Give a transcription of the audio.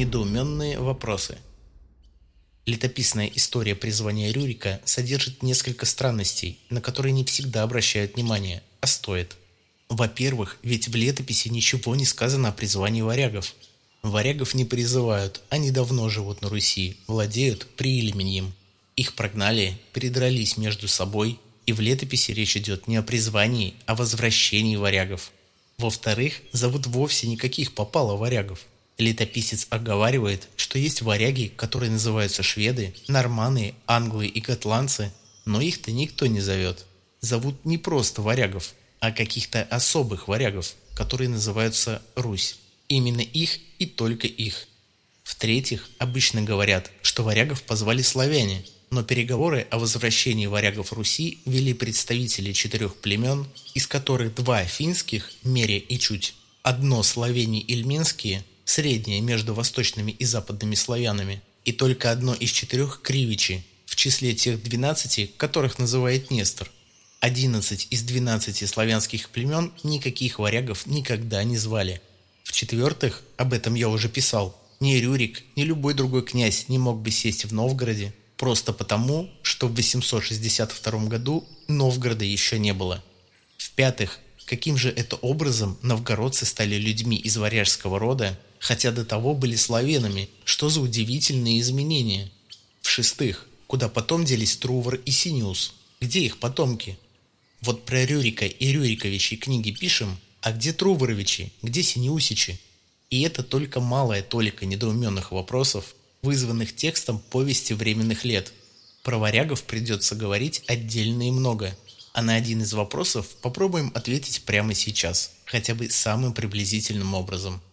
Недоуменные вопросы. Летописная история призвания Рюрика содержит несколько странностей, на которые не всегда обращают внимание, а стоит. Во-первых, ведь в летописи ничего не сказано о призвании варягов. Варягов не призывают, они давно живут на Руси, владеют приилименьем. Их прогнали, передрались между собой, и в летописи речь идет не о призвании, а о возвращении варягов. Во-вторых, зовут вовсе никаких попало варягов. Летописец оговаривает, что есть варяги, которые называются шведы, норманы, англы и готландцы, но их-то никто не зовет. Зовут не просто варягов, а каких-то особых варягов, которые называются Русь. Именно их и только их. В-третьих, обычно говорят, что варягов позвали славяне, но переговоры о возвращении варягов Руси вели представители четырех племен, из которых два финских, Мере и Чуть, одно славяне ильменские, среднее между восточными и западными славянами, и только одно из четырех кривичи, в числе тех двенадцати, которых называет Нестор. Одиннадцать из двенадцати славянских племен никаких варягов никогда не звали. В-четвертых, об этом я уже писал, ни Рюрик, ни любой другой князь не мог бы сесть в Новгороде, просто потому, что в 862 году Новгорода еще не было. В-пятых, каким же это образом новгородцы стали людьми из варяжского рода, хотя до того были славянами, что за удивительные изменения. В-шестых, куда потом делись Трувор и Синиус, где их потомки? Вот про Рюрика и Рюриковичи книги пишем, а где Труворовичи, где Синеусичи? И это только малая толика недоуменных вопросов, вызванных текстом повести временных лет. Про варягов придется говорить отдельно и много, а на один из вопросов попробуем ответить прямо сейчас, хотя бы самым приблизительным образом –